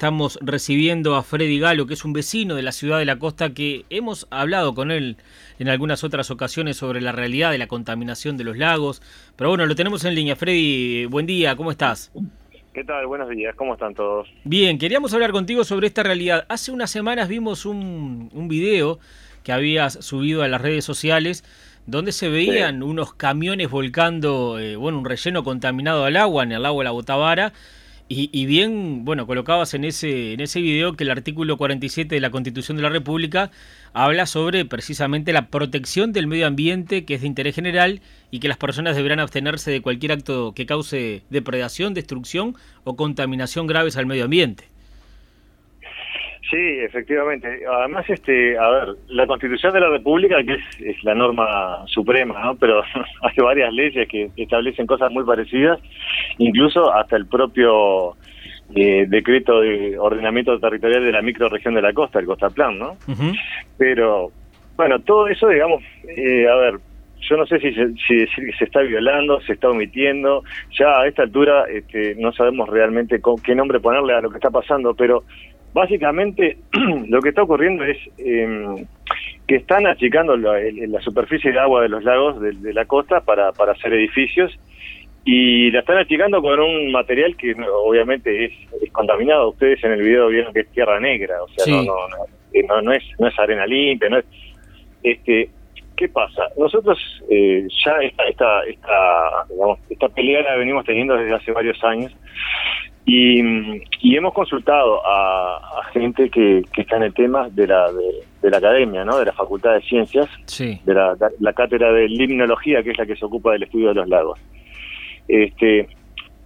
estamos recibiendo a Freddy Galo, que es un vecino de la ciudad de la costa, que hemos hablado con él en algunas otras ocasiones sobre la realidad de la contaminación de los lagos. Pero bueno, lo tenemos en línea. Freddy, buen día, ¿cómo estás? ¿Qué tal? Buenos días, ¿cómo están todos? Bien, queríamos hablar contigo sobre esta realidad. Hace unas semanas vimos un, un video que habías subido a las redes sociales donde se veían unos camiones volcando, eh, bueno, un relleno contaminado al agua, en el lago de la Botavara, y, bien, bueno, colocabas en ese, en ese video que el artículo 47 de la Constitución de la República habla sobre precisamente la protección del medio ambiente que es de interés general y que las personas deberán abstenerse de cualquier acto que cause depredación, destrucción o contaminación graves al medio ambiente. Sí, efectivamente. Además, este, a ver, la Constitución de la República, que es, la norma suprema, ¿no? Pero hay varias leyes que establecen cosas muy parecidas, incluso hasta el propio eh, decreto de ordenamiento territorial de la microregión de la costa, el Costaplan, ¿no? Pero, bueno, todo eso, digamos, eh, a ver, yo no sé si, si decir que se está violando, se está omitiendo, ya a esta altura este, no sabemos realmente con qué nombre ponerle a lo que está pasando, pero Básicamente, lo que está ocurriendo es eh, que están achicando la, la, superficie de agua de los lagos de, la costa para, para hacer edificios y la están achicando con un material que obviamente es, contaminado. Ustedes en el video vieron que es tierra negra, o sea, no, no, eh, no, no, es, no es arena limpia, no es... Este, ¿Qué pasa? Nosotros eh, ya esta, esta, esta, digamos, esta pelea la venimos teniendo desde hace varios años y, hemos consultado a, gente que, está en el tema de la, de, la academia, ¿no? de la Facultad de Ciencias, de la, cátedra de limnología, que es la que se ocupa del estudio de los lagos. Este,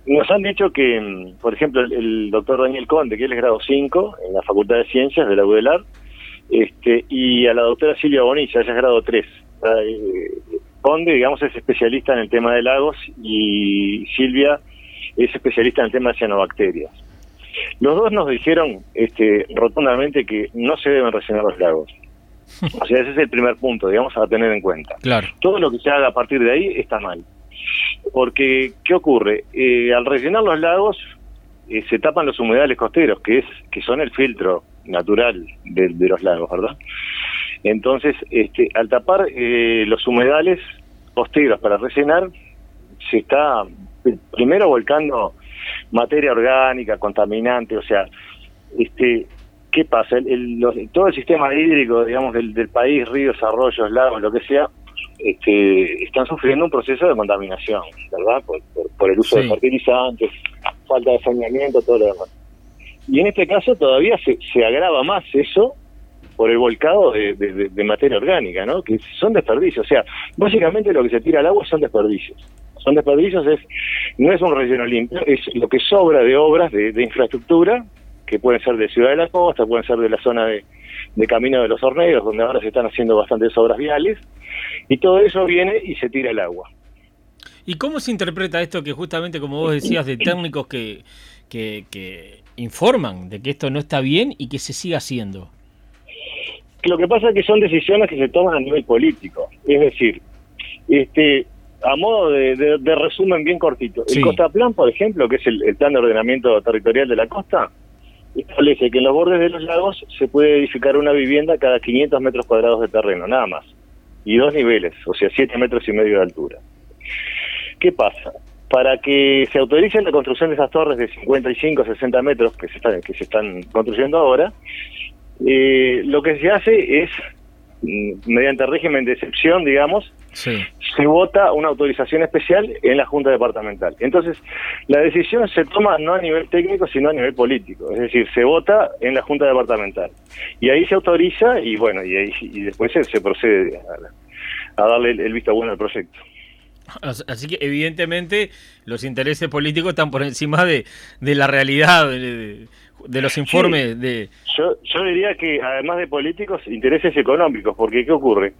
nos han dicho que, por ejemplo, el, doctor Daniel Conde, que él es grado 5 en la Facultad de Ciencias de la UDELAR, este, y a la doctora Silvia Bonilla, ella es grado 3. Conde, digamos, es especialista en el tema de lagos y Silvia es especialista en el tema de cianobacterias. Los dos nos dijeron este, rotundamente que no se deben rellenar los lagos. O sea, ese es el primer punto, digamos, a tener en cuenta. Claro. Todo lo que se haga a partir de ahí está mal. Porque, ¿qué ocurre? Eh, al rellenar los lagos, eh, se tapan los humedales costeros, que es que son el filtro natural de, los lagos, ¿verdad? Entonces, este, al tapar eh, los humedales costeros para rellenar, se está primero volcando materia orgánica, contaminante, o sea, este, ¿qué pasa? El, todo el sistema hídrico, digamos, del, país, ríos, arroyos, lagos, lo que sea, este, están sufriendo un proceso de contaminación, ¿verdad? Por, el uso de fertilizantes, falta de saneamiento, todo lo demás. Y en este caso todavía se, se agrava más eso por el volcado de, de, materia orgánica, ¿no? Que son desperdicios. O sea, básicamente lo que se tira al agua son desperdicios son desperdicios, es, no es un relleno limpio, es lo que sobra de obras de, infraestructura, que pueden ser de Ciudad de la Costa, pueden ser de la zona de, Camino de los Horneros, donde ahora se están haciendo bastantes obras viales, y todo eso viene y se tira el agua. ¿Y cómo se interpreta esto que justamente, como vos decías, de técnicos que, que, que informan de que esto no está bien y que se siga haciendo? Lo que pasa es que son decisiones que se toman a nivel político. Es decir, este a modo de, resumen bien cortito, el Costaplan, por ejemplo, que es el, plan de ordenamiento territorial de la costa, establece que en los bordes de los lagos se puede edificar una vivienda cada 500 metros cuadrados de terreno, nada más, y dos niveles, o sea, 7 metros y medio de altura. ¿Qué pasa? Para que se autorice la construcción de esas torres de 55 60 metros que se están, que se están construyendo ahora, eh, lo que se hace es, mm, mediante régimen de excepción, digamos, se vota una autorización especial en la Junta Departamental. Entonces, la decisión se toma no a nivel técnico, sino a nivel político. Es decir, se vota en la Junta Departamental. Y ahí se autoriza y bueno, y, ahí, y después se, procede a, darle el, visto bueno al proyecto. Así que evidentemente los intereses políticos están por encima de, de la realidad, de, de los informes de... Yo, yo diría que además de políticos, intereses económicos, porque ¿qué ocurre?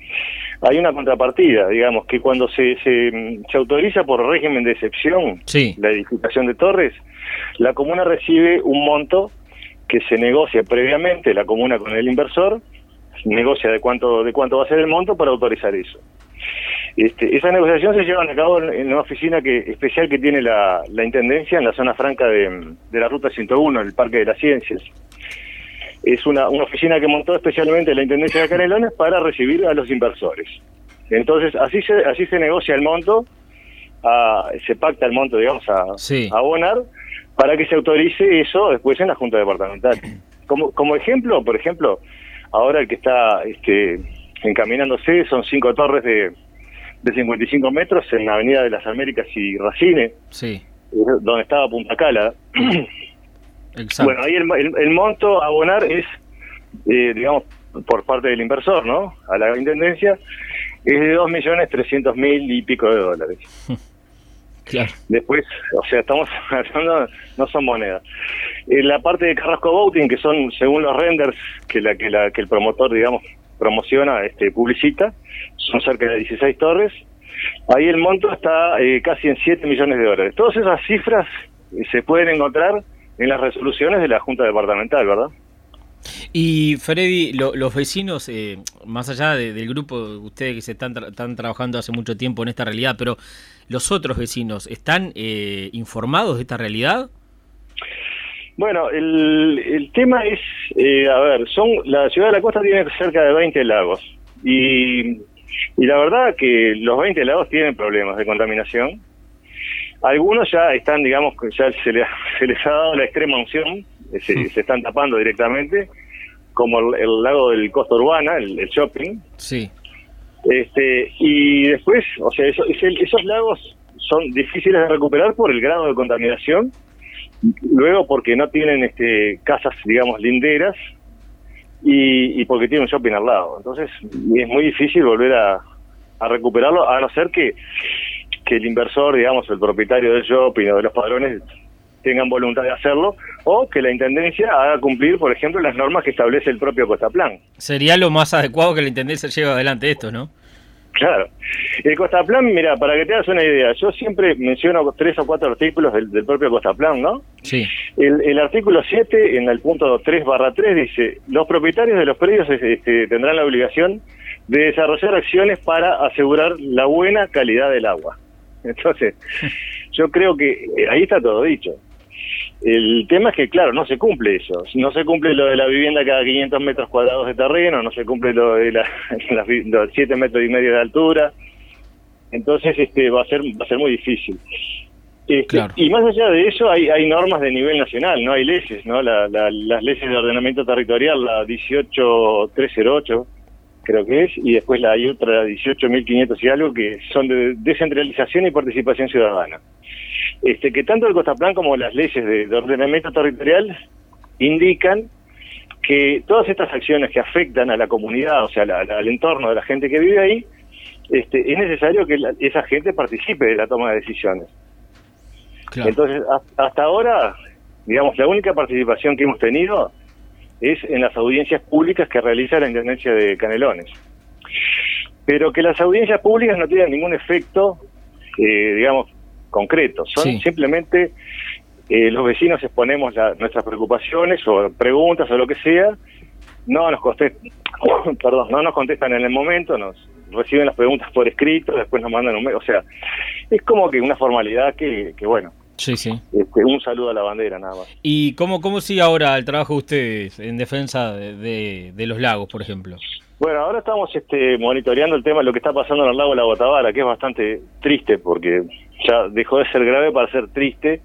Hay una contrapartida, digamos, que cuando se, se, autoriza por régimen de excepción la edificación de torres, la comuna recibe un monto que se negocia previamente, la comuna con el inversor, negocia de cuánto, de cuánto va a ser el monto para autorizar eso. Este, esas negociaciones se llevan a cabo en una oficina que especial que tiene la, Intendencia en la zona franca de, la Ruta 101, el Parque de las Ciencias. Es una, una oficina que montó especialmente la Intendencia de Canelones para recibir a los inversores. Entonces, así se, así se negocia el monto, se pacta el monto, digamos, a, a abonar, para que se autorice eso después en la Junta Departamental. Como, como ejemplo, por ejemplo, ahora el que está este, encaminándose son cinco torres de, de 55 metros en la Avenida de las Américas y Racine, sí. donde estaba Punta Cala. Bueno, ahí el, monto a abonar es, eh, digamos, por parte del inversor, ¿no? A la intendencia, es de 2.300.000 y pico de dólares. Claro. Después, o sea, estamos hablando, no son monedas. En la parte de Carrasco Boating, que son según los renders que la que la que el promotor, digamos, promociona, este publicita, son cerca de 16 torres. Ahí el monto está eh, casi en 7 millones de dólares. Todas esas cifras eh, se pueden encontrar en las resoluciones de la Junta Departamental, ¿verdad? Y Freddy, los vecinos, eh, más allá del grupo, ustedes que se están, están trabajando hace mucho tiempo en esta realidad, pero los otros vecinos, ¿están eh, informados de esta realidad? Bueno, el, el tema es, eh, a ver, son la ciudad de la costa tiene cerca de 20 lagos y, y la verdad que los 20 lagos tienen problemas de contaminación. Algunos ya están, digamos, ya se, se les ha dado la extrema unción, se, se están tapando directamente, como el, lago del Costa Urbana, el, shopping. Sí. Este, y después, o sea, esos lagos son difíciles de recuperar por el grado de contaminación, luego porque no tienen este, casas, digamos, linderas, y, y porque tienen un shopping al lado. Entonces, es muy difícil volver a, recuperarlo, a no ser que, que el inversor, digamos, el propietario del shopping o de los padrones tengan voluntad de hacerlo, o que la Intendencia haga cumplir, por ejemplo, las normas que establece el propio Costaplan. Sería lo más adecuado que la Intendencia lleve adelante esto, ¿no? Claro. El Costaplan, mira, para que te hagas una idea, yo siempre menciono tres o cuatro artículos del, propio Costaplan, ¿no? Sí. El, artículo 7, en el punto 3 barra 3, dice, los propietarios de los predios este, tendrán la obligación de desarrollar acciones para asegurar la buena calidad del agua. Entonces, yo creo que eh, ahí está todo dicho. El tema es que, claro, no se cumple eso. No se cumple lo de la vivienda cada 500 metros cuadrados de terreno, no se cumple lo de la, los 7 metros y medio de altura. Entonces, este va a ser va a ser muy difícil. Este, y más allá de eso, hay, hay normas de nivel nacional, no hay leyes, ¿no? las leyes de ordenamiento territorial, la 18308, creo que es, y después la hay otra, 18.500 y algo, que son de descentralización y participación ciudadana este, que tanto el Costaplan como las leyes de, ordenamiento territorial indican que todas estas acciones que afectan a la comunidad, o sea, al entorno de la gente que vive ahí, este, es necesario que esa gente participe de la toma de decisiones. Entonces, hasta ahora, digamos, la única participación que hemos tenido es en las audiencias públicas que realiza la Intendencia de Canelones. Pero que las audiencias públicas no tienen ningún efecto, eh, digamos, concretos, son simplemente eh, los vecinos exponemos nuestras preocupaciones o preguntas o lo que sea, no nos contestan, perdón, no nos contestan en el momento, nos reciben las preguntas por escrito, después nos mandan un mail, o sea, es como que una formalidad que, que bueno, Sí, sí. Este, un saludo a la bandera, nada más. ¿Y cómo, cómo sigue ahora el trabajo de ustedes en defensa de, de, los lagos, por ejemplo? Bueno, ahora estamos este, monitoreando el tema de lo que está pasando en el lago de la Botavara, que es bastante triste porque ya dejó de ser grave para ser triste.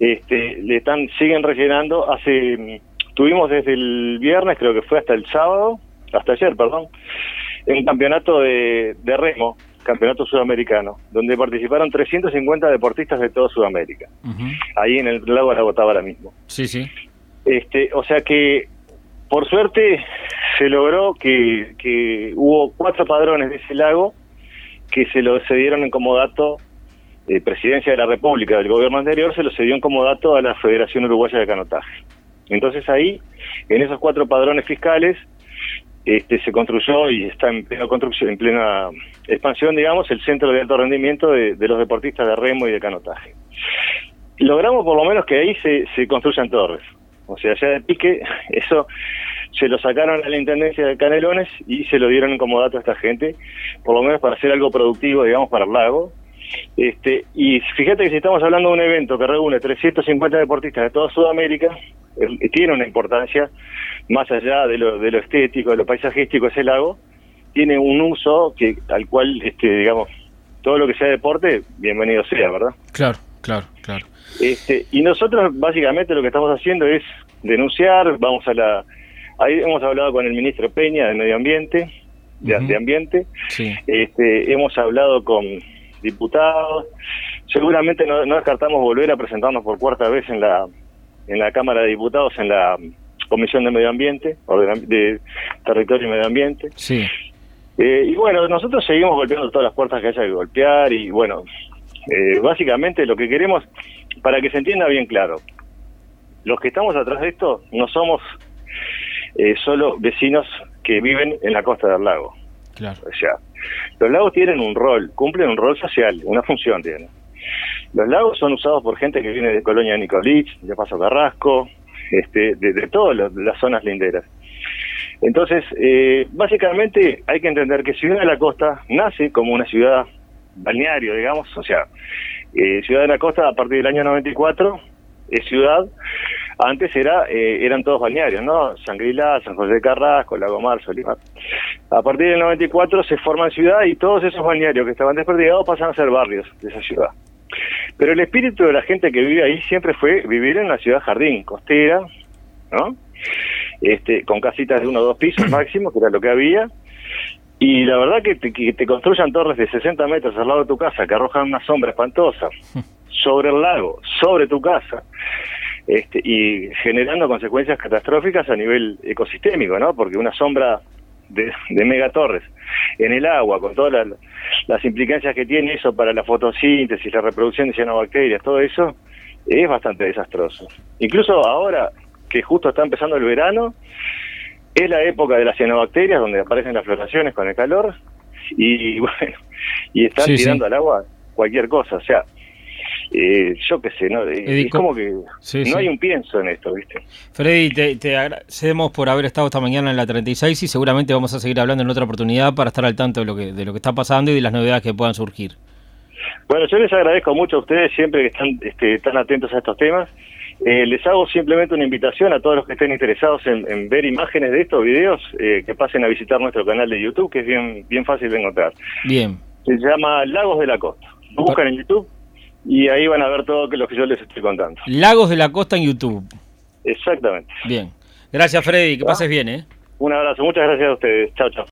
Este, le están siguen rellenando. Hace tuvimos desde el viernes, creo que fue hasta el sábado, hasta ayer, perdón, un campeonato de, de remo campeonato sudamericano, donde participaron 350 deportistas de toda Sudamérica, ahí en el lago de la ahora mismo. Sí, sí. Este, o sea que, por suerte, se logró que, hubo cuatro padrones de ese lago que se lo cedieron en comodato, eh, Presidencia de la República del gobierno anterior, se lo cedió en comodato a la Federación Uruguaya de Canotaje. Entonces ahí, en esos cuatro padrones fiscales, este, se construyó y está en plena construcción, en plena expansión, digamos, el centro de alto rendimiento de, los deportistas de remo y de canotaje. Logramos por lo menos que ahí se, se construyan torres. O sea, ya de pique, eso se lo sacaron a la Intendencia de Canelones y se lo dieron como dato a esta gente, por lo menos para hacer algo productivo, digamos, para el lago. Este, y fíjate que si estamos hablando de un evento que reúne 350 deportistas de toda Sudamérica, tiene una importancia más allá de lo, de lo estético, de lo paisajístico ese lago, tiene un uso que al cual, este, digamos, todo lo que sea deporte, bienvenido sea, ¿verdad? Claro, claro, claro. Este, y nosotros básicamente lo que estamos haciendo es denunciar, vamos a la... Ahí hemos hablado con el ministro Peña de Medio Ambiente, de, Ambiente, sí. este, hemos hablado con diputados, seguramente no, no descartamos volver a presentarnos por cuarta vez en la en la Cámara de Diputados, en la Comisión de Medio Ambiente, o de, Territorio y Medio Ambiente. Sí. Eh, y bueno, nosotros seguimos golpeando todas las puertas que haya que golpear y bueno, eh, básicamente lo que queremos, para que se entienda bien claro, los que estamos atrás de esto no somos eh, solo vecinos que viven en la costa del lago. Claro. O sea, los lagos tienen un rol, cumplen un rol social, una función tienen. Los lagos son usados por gente que viene de Colonia de Nicolich, de Paso Carrasco, este, de, todas las zonas linderas. Entonces, eh, básicamente hay que entender que Ciudad de la Costa nace como una ciudad balneario, digamos, o sea, eh, Ciudad de la Costa a partir del año 94 es ciudad, antes era eh, eran todos balnearios, ¿no? Sangrila, San José de Carrasco, Lago Mar, Solimar. A partir del 94 se forma ciudad y todos esos balnearios que estaban desperdigados pasan a ser barrios de esa ciudad. Pero el espíritu de la gente que vive ahí siempre fue vivir en la ciudad jardín, costera, ¿no? Este, con casitas de uno o dos pisos máximo, que era lo que había. Y la verdad que te, que te construyan torres de 60 metros al lado de tu casa, que arrojan una sombra espantosa, sobre el lago, sobre tu casa, este, y generando consecuencias catastróficas a nivel ecosistémico, ¿no? Porque una sombra de, de megatorres en el agua, con todas las, implicancias que tiene eso para la fotosíntesis, la reproducción de cianobacterias, todo eso, es bastante desastroso. Incluso ahora que justo está empezando el verano, es la época de las cianobacterias donde aparecen las floraciones con el calor y bueno, y están tirando al agua cualquier cosa, o sea, eh, yo qué sé, ¿no? es como que no hay un pienso en esto, ¿viste? Freddy, te, agradecemos por haber estado esta mañana en la 36 y seguramente vamos a seguir hablando en otra oportunidad para estar al tanto de lo que, de lo que está pasando y de las novedades que puedan surgir. Bueno, yo les agradezco mucho a ustedes siempre que están, este, atentos a estos temas. Eh, les hago simplemente una invitación a todos los que estén interesados en, ver imágenes de estos videos, eh, que pasen a visitar nuestro canal de YouTube, que es bien, bien fácil de encontrar. Bien. Se llama Lagos de la Costa. Buscan en YouTube y ahí van a ver todo lo que yo les estoy contando. Lagos de la Costa en YouTube. Exactamente. Bien. Gracias, Freddy. Que pases bien, ¿eh? Un abrazo. Muchas gracias a ustedes. Chao, chao.